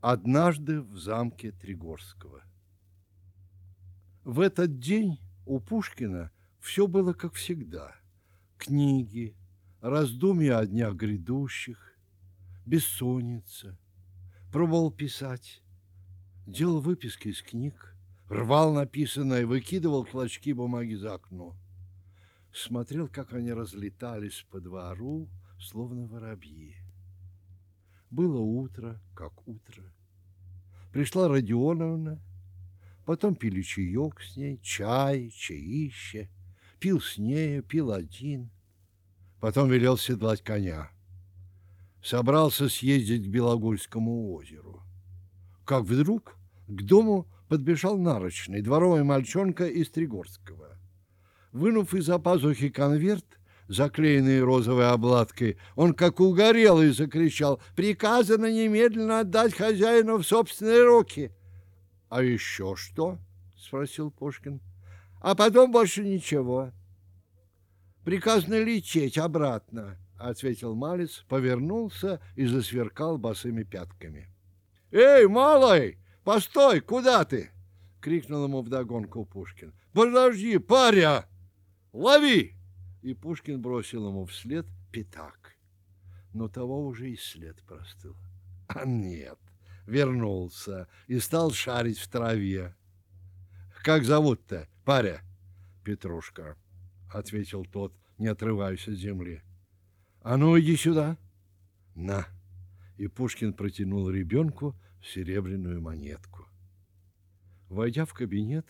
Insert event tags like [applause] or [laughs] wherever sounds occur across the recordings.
Однажды в замке Тригорского. В этот день у Пушкина все было как всегда. Книги, раздумья о днях грядущих, бессонница. Пробовал писать, делал выписки из книг, рвал написанное, выкидывал клочки бумаги за окно. Смотрел, как они разлетались по двору, словно воробьи. Было утро, как утро. Пришла Родионовна, потом пили чаек с ней, чай, чаище, пил с нею, пил один, потом велел седлать коня. Собрался съездить к Белогольскому озеру. Как вдруг к дому подбежал нарочный, дворовый мальчонка из Тригорского. Вынув из-за пазухи конверт, заклеенные розовой обладкой. Он, как угорелый, закричал «Приказано немедленно отдать хозяину в собственные руки!» «А еще что?» — спросил Пушкин. «А потом больше ничего». «Приказано лететь обратно», — ответил Малец, повернулся и засверкал босыми пятками. «Эй, малый, постой, куда ты?» — крикнул ему вдогонку Пушкин. «Подожди, паря! Лови!» И Пушкин бросил ему вслед пятак. Но того уже и след простыл. [laughs] А нет, вернулся и стал шарить в траве. «Как зовут-то, паря?» «Петрушка», — ответил тот, не отрываясь от земли. «А ну, иди сюда!» «На!» И Пушкин протянул ребенку серебряную монетку. Войдя в кабинет,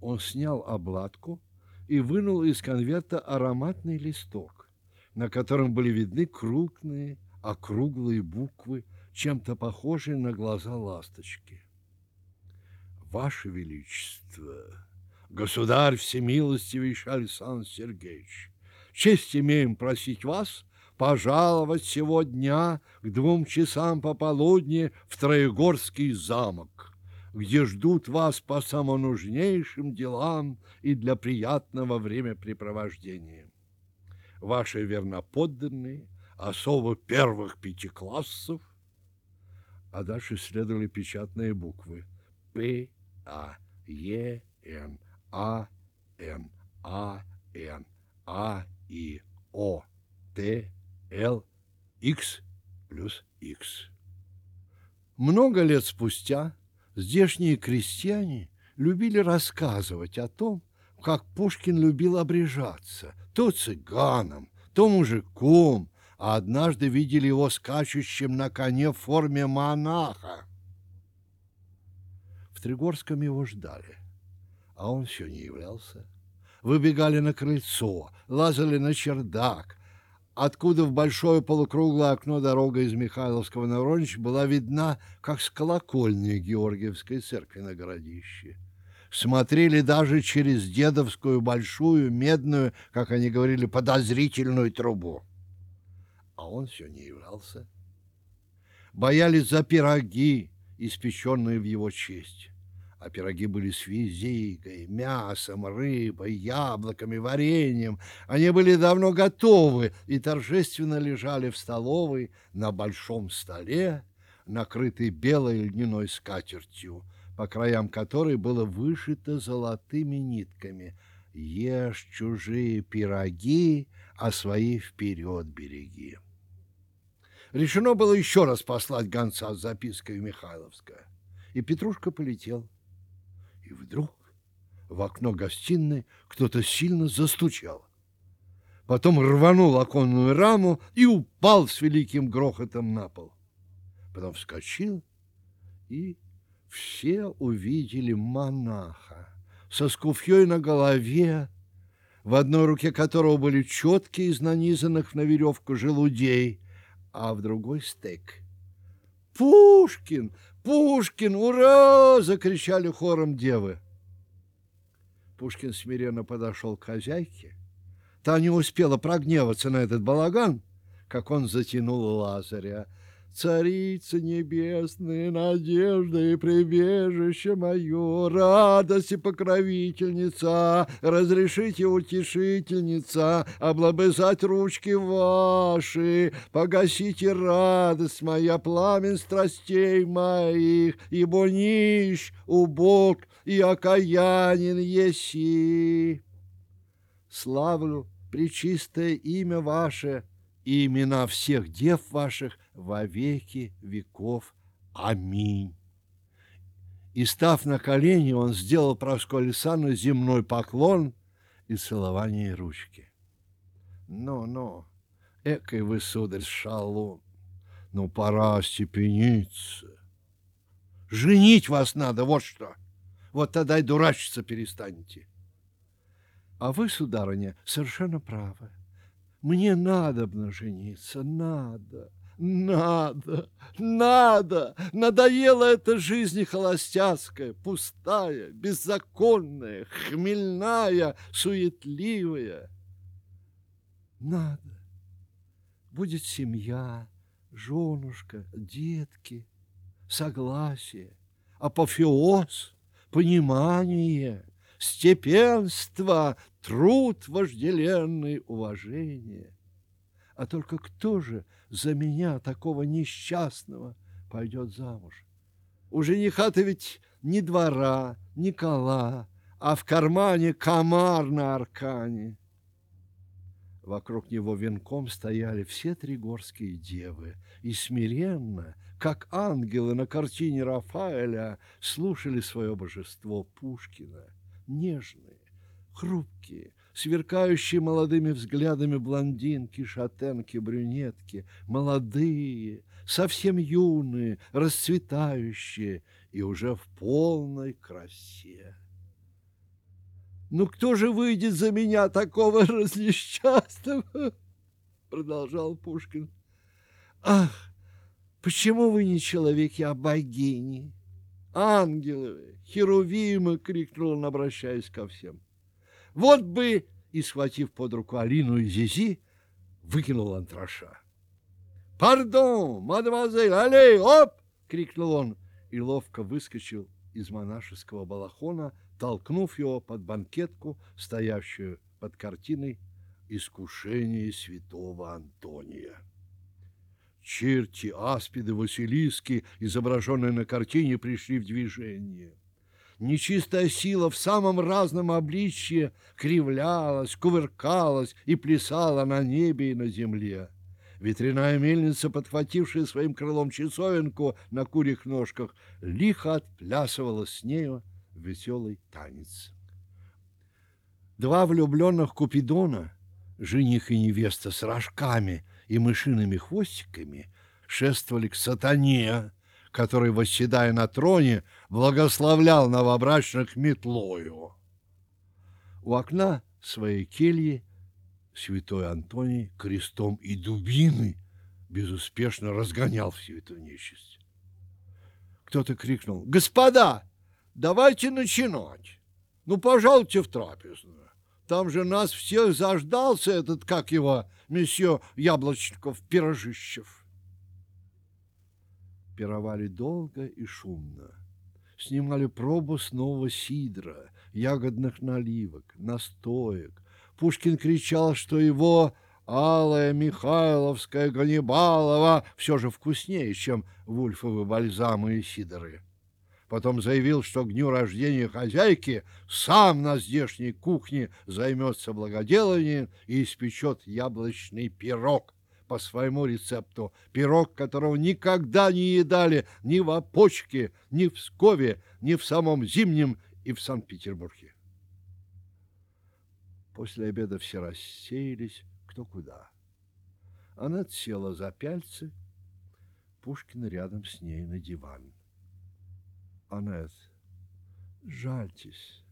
он снял обладку и вынул из конверта ароматный листок, на котором были видны крупные округлые буквы, чем-то похожие на глаза ласточки. Ваше Величество, Государь Всемилостивейший Александр Сергеевич, честь имеем просить вас пожаловать сегодня к двум часам пополудни в Троегорский замок где ждут вас по самонужнейшим делам и для приятного времяпрепровождения. Ваши верноподданные, особо первых пяти классов, а дальше следовали печатные буквы П, А, Е, Н, А, Н, А, Н, А, И, О, Т, Л, Х плюс Х. Много лет спустя Здешние крестьяне любили рассказывать о том, как Пушкин любил обрежаться, то цыганом, то мужиком, а однажды видели его скачущим на коне в форме монаха. В Тригорском его ждали, а он все не являлся. Выбегали на крыльцо, лазали на чердак, откуда в большое полукруглое окно дорога из Михайловского на Воронич была видна, как с колокольни Георгиевской церкви на городище. Смотрели даже через дедовскую большую медную, как они говорили, подозрительную трубу. А он все не являлся. Боялись за пироги, испеченные в его честь. А пироги были с визикой, мясом, рыбой, яблоками, вареньем. Они были давно готовы и торжественно лежали в столовой на большом столе, накрытый белой льняной скатертью, по краям которой было вышито золотыми нитками «Ешь чужие пироги, а свои вперед береги». Решено было еще раз послать гонца с запиской в Михайловское. И Петрушка полетел. И вдруг в окно гостиной кто-то сильно застучал. Потом рванул оконную раму и упал с великим грохотом на пол. Потом вскочил, и все увидели монаха со скуфьей на голове, в одной руке которого были четки из нанизанных на веревку желудей, а в другой стек. «Пушкин! Пушкин! Ура!» — закричали хором девы. Пушкин смиренно подошел к хозяйке. Та не успела прогневаться на этот балаган, как он затянул Лазаря. Царица небесная, надежда и прибежище мое, радость и покровительница, разрешите утешительница, облобызать ручки ваши, погасите радость моя, пламен страстей моих, ибо нищ, убог и окаянен еси. Славлю пречистое имя ваше и имена всех дев ваших, во веки веков. Аминь. И, став на колени, он сделал Праску Александру земной поклон и целование ручки. Ну-ну, экой вы, сударь, шалун, ну, пора степениться. Женить вас надо, вот что. Вот тогда и дурачиться перестанете. А вы, сударыня, совершенно правы. Мне надо жениться, надо. Надо, надо! Надоела эта жизнь холостяцкая, пустая, беззаконная, хмельная, суетливая. Надо. Будет семья, женушка, детки, согласие, апофеоз, понимание, степенство, труд вожделенный, уважение. А только кто же за меня, такого несчастного, пойдет замуж? У жениха-то ведь ни двора, ни кола, а в кармане комар на аркане. Вокруг него венком стояли все три горские девы и смиренно, как ангелы на картине Рафаэля, слушали свое божество Пушкина, нежные, хрупкие, сверкающие молодыми взглядами блондинки, шатенки, брюнетки, молодые, совсем юные, расцветающие и уже в полной красе. «Ну кто же выйдет за меня такого [laughs] разнесчастного?» Продолжал Пушкин. «Ах, почему вы не человеки, а богини? Ангелы, херувимы!» — крикнул он, обращаясь ко всем. Вот бы, и, схватив под руку Алину и Зизи, выкинул антраша. «Пардон, мадемуазель, аллей, оп!» — крикнул он и ловко выскочил из монашеского балахона, толкнув его под банкетку, стоявшую под картиной «Искушение святого Антония». Черти, аспиды, василиски, изображенные на картине, пришли в движение – Нечистая сила в самом разном обличье кривлялась, кувыркалась и плясала на небе и на земле. Ветряная мельница, подхватившая своим крылом часовенку на курьих ножках, лихо отплясывала с нею веселый танец. Два влюбленных Купидона, жених и невеста с рожками и мышиными хвостиками, шествовали к сатане, который, восседая на троне, благословлял новобрачных метлою. У окна своей кельи святой Антоний крестом и дубиной безуспешно разгонял всю эту нечисть. Кто-то крикнул «Господа, давайте начинать! Ну, пожалуйте в трапезную! Там же нас всех заждался этот, как его, месье Яблочников-Пирожищев!» Пировали долго и шумно. Снимали пробу с нового сидра, ягодных наливок, настоек. Пушкин кричал, что его Алая Михайловская Ганнибалова все же вкуснее, чем вульфовы бальзамы и сидоры. Потом заявил, что к дню рождения хозяйки сам на здешней кухне займется благоделанием и испечет яблочный пирог по своему рецепту. Пирог, которого никогда не едали ни в Опочке, ни в Пскове, ни в самом Зимнем и в Санкт-Петербурге. После обеда все рассеялись, кто куда. Она села за пяльцы, Пушкин рядом с ней на диван. Анет, жальтесь,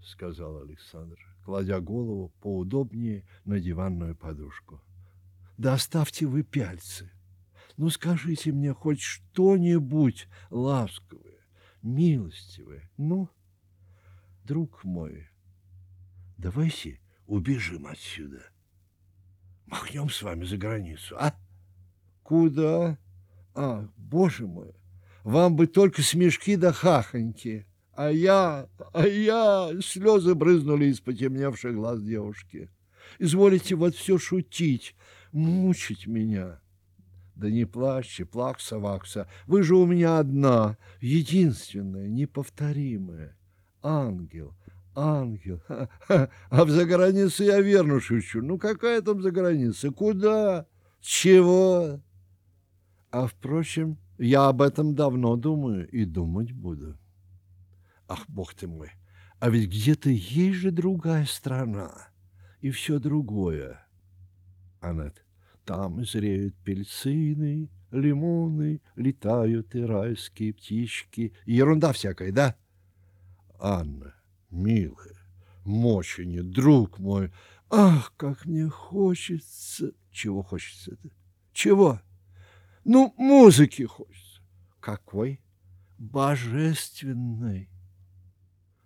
сказал Александр, кладя голову поудобнее на диванную подушку. Да оставьте вы пяльцы. Ну, скажите мне хоть что-нибудь ласковое, милостивое. Ну, друг мой, давайте убежим отсюда махнем с вами за границу, а? Куда? А, боже мой, вам бы только смешки да хахоньки. А я, а я... Слезы брызнули из потемневших глаз девушки. Изволите вот все шутить, мучить меня. Да не плачьте, плакса, вакса. Вы же у меня одна, единственная, неповторимая. Ангел, ангел. А в загранице я верно шучу. Ну, какая там заграница? Куда? Чего? А, впрочем, я об этом давно думаю и думать буду. Ах, бог ты мой, а ведь где-то есть же другая страна и все другое. Аннет, там зреют пельцины, лимоны, летают и райские птички. Ерунда всякая, да? Анна, милая, мощине, друг мой, ах, как мне хочется... Чего хочется-то? Чего? Ну, музыки хочется. Какой? Божественной.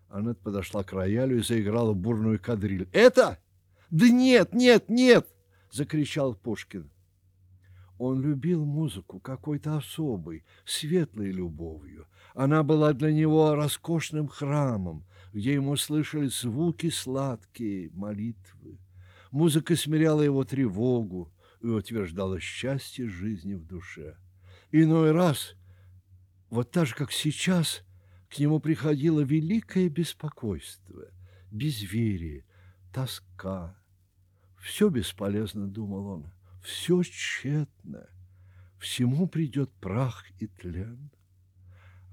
Аннет подошла к роялю и заиграла бурную кадриль. «Это? Да нет, нет, нет!» — закричал Пушкин. Он любил музыку какой-то особой, светлой любовью. Она была для него роскошным храмом, где ему слышали звуки сладкие, молитвы. Музыка смиряла его тревогу и утверждала счастье жизни в душе. Иной раз, вот так же, как сейчас, к нему приходило великое беспокойство, безверие, тоска. Все бесполезно, думал он, все тщетно, всему придет прах и тлен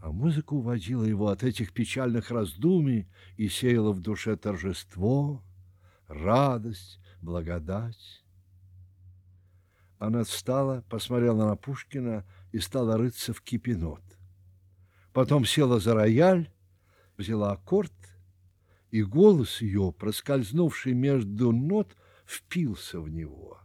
а музыка уводила его от этих печальных раздумий и сеяла в душе торжество, радость, благодать. Она встала, посмотрела на Пушкина и стала рыться в кипинот. Потом села за рояль, взяла аккорд, и голос ее, проскользнувший между нот, впился в него.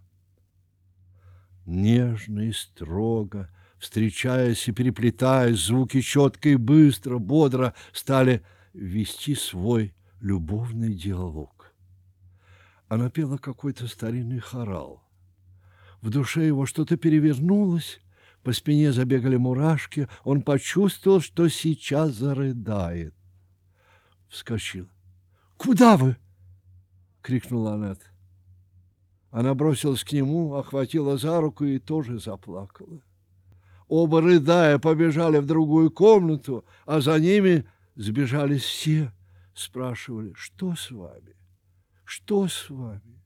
Нежно и строго – встречаясь и переплетаясь, звуки четко и быстро, бодро стали вести свой любовный диалог. Она пела какой-то старинный хорал. В душе его что-то перевернулось, по спине забегали мурашки, он почувствовал, что сейчас зарыдает. Вскочил. «Куда вы?» — крикнула Аннет. Она бросилась к нему, охватила за руку и тоже заплакала. Оба, рыдая, побежали в другую комнату, а за ними сбежались все. Спрашивали, что с вами? Что с вами?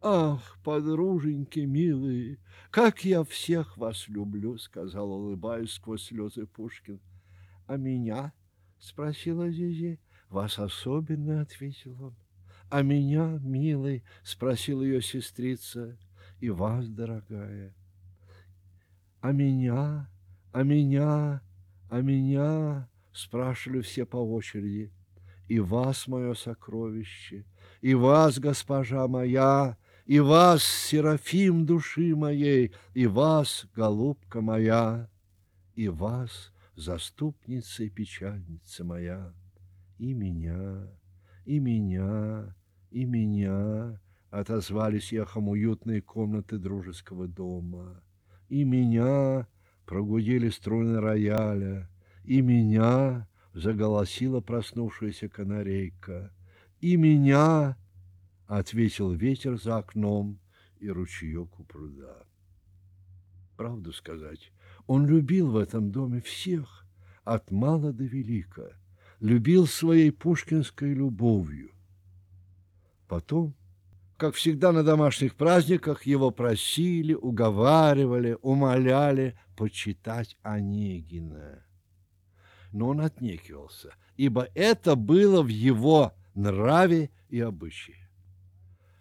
Ах, подруженьки милые, как я всех вас люблю, сказал, улыбаясь сквозь слезы Пушкин. А меня? спросила Зизи. Вас особенно, ответил он. А меня, милый, спросил ее сестрица, и вас, дорогая. А меня, а меня, а меня, спрашивали все по очереди. И вас, мое сокровище, и вас, госпожа моя, и вас, Серафим души моей, и вас, голубка моя, и вас, заступница и печальница моя, и меня, и меня, и меня, отозвались эхом уютные комнаты дружеского дома. И меня прогудели струны рояля, и меня заголосила проснувшаяся канарейка, и меня ответил ветер за окном и ручеек у пруда. Правду сказать, он любил в этом доме всех, от мала до велика, любил своей пушкинской любовью. Потом, как всегда на домашних праздниках, его просили, уговаривали, умоляли почитать Онегина. Но он отнекивался, ибо это было в его нраве и обычае.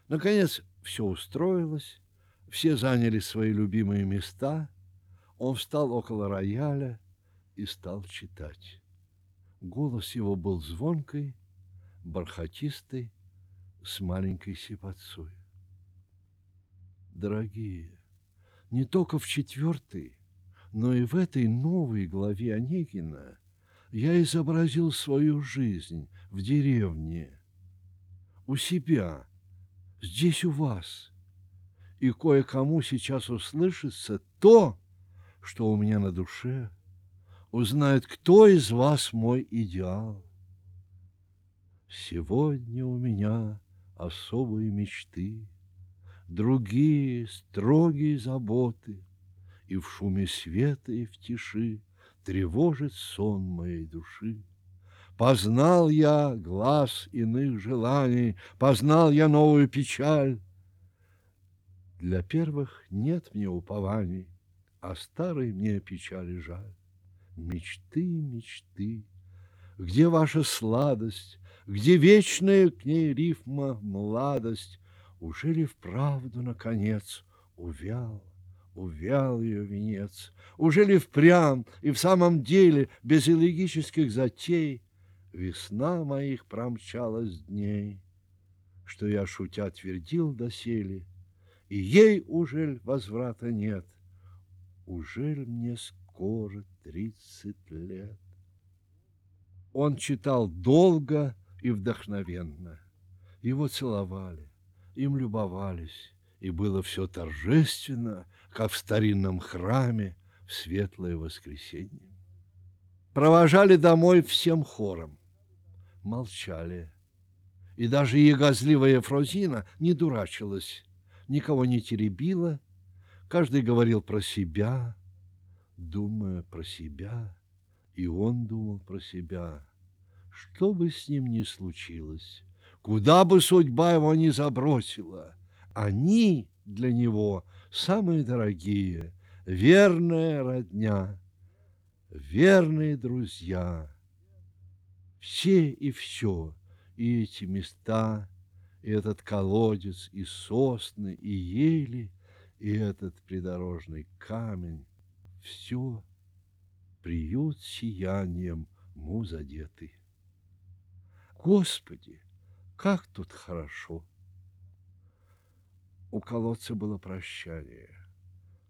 Наконец, все устроилось, все заняли свои любимые места. Он встал около рояля и стал читать. Голос его был звонкий, бархатистый, с маленькой сипотцой. Дорогие, не только в четвертой, но и в этой новой главе Онегина я изобразил свою жизнь в деревне, у себя, здесь у вас, и кое-кому сейчас услышится то, что у меня на душе, узнает, кто из вас мой идеал. Сегодня у меня особые мечты, другие строгие заботы, и в шуме света и в тиши тревожит сон моей души. Познал я глаз иных желаний, Познал я новую печаль. Для первых нет мне упований, А старой мне печали жаль. Мечты, мечты, где ваша сладость, Где вечная к ней рифма младость? Уже ли вправду, наконец, увял? увял ее венец. Уже ли впрямь и в самом деле без элегических затей Весна моих промчалась дней, Что я, шутя, твердил доселе, И ей ужель возврата нет, Ужель мне скоро тридцать лет? Он читал долго и вдохновенно. Его целовали, им любовались, и было все торжественно, как в старинном храме в светлое воскресенье. Провожали домой всем хором молчали. И даже ягозливая Фрозина не дурачилась, никого не теребила, каждый говорил про себя, думая про себя, и он думал про себя. Что бы с ним ни случилось, куда бы судьба его ни забросила, они для него самые дорогие, верная родня, верные друзья — все и все, и эти места, и этот колодец, и сосны, и ели, и этот придорожный камень, все приют сиянием му задетый. Господи, как тут хорошо! У колодца было прощание,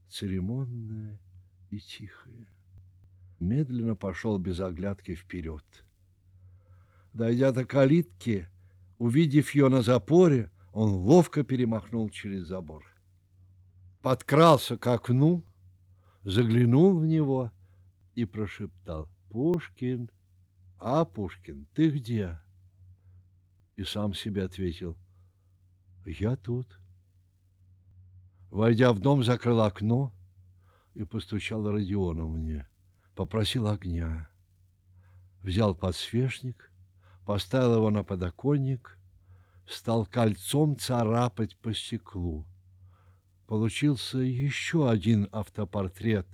церемонное и тихое. Медленно пошел без оглядки вперед – Дойдя до калитки, увидев ее на запоре, он ловко перемахнул через забор. Подкрался к окну, заглянул в него и прошептал «Пушкин, а, Пушкин, ты где?» И сам себе ответил «Я тут». Войдя в дом, закрыл окно и постучал Родиону мне, попросил огня. Взял подсвечник поставил его на подоконник, стал кольцом царапать по стеклу. Получился еще один автопортрет.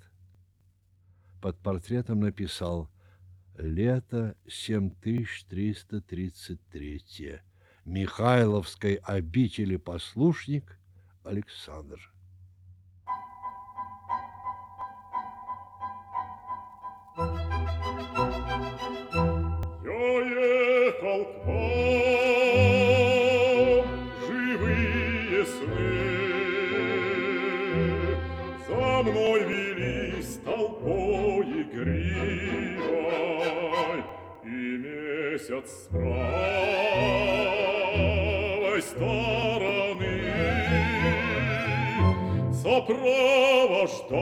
Под портретом написал «Лето 7333. Михайловской обители послушник Александр. Я ехал к живые сны, За мной велись толпой месяц с правой стороны. Сопровождал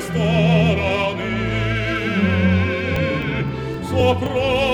strane sopra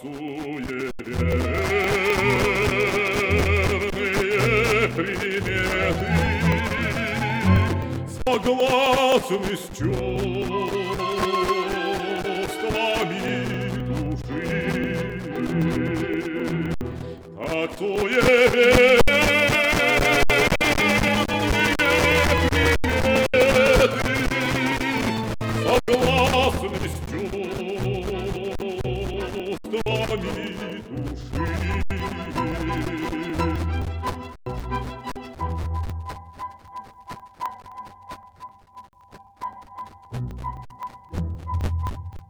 суеверные приметы согласны с чувствами души. Как суеверные